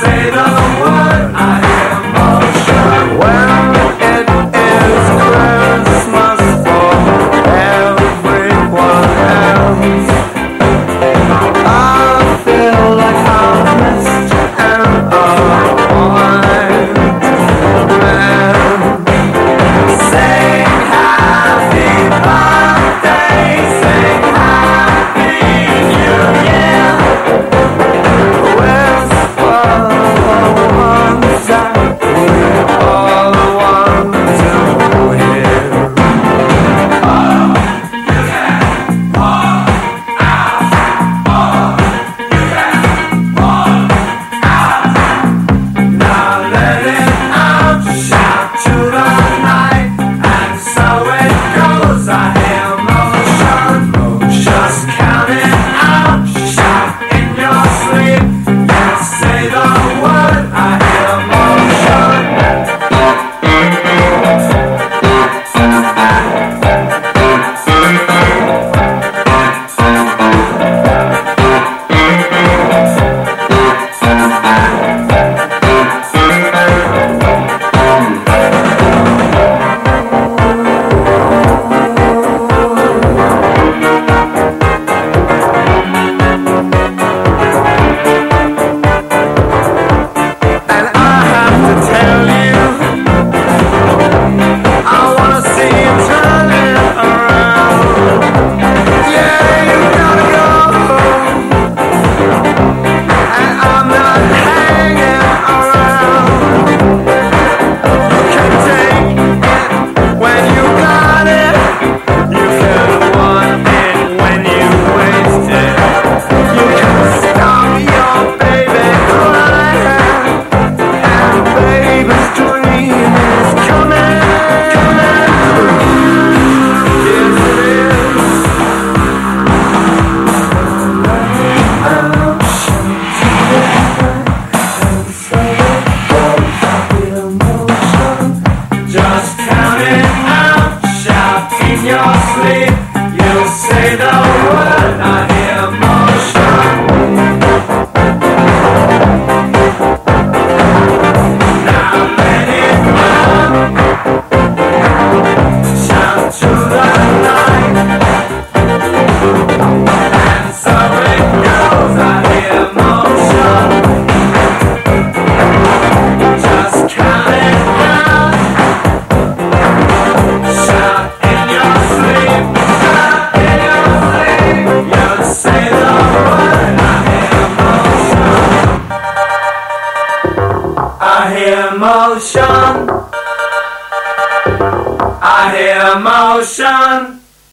say the word. Sweet. I hear motion. I hear motion.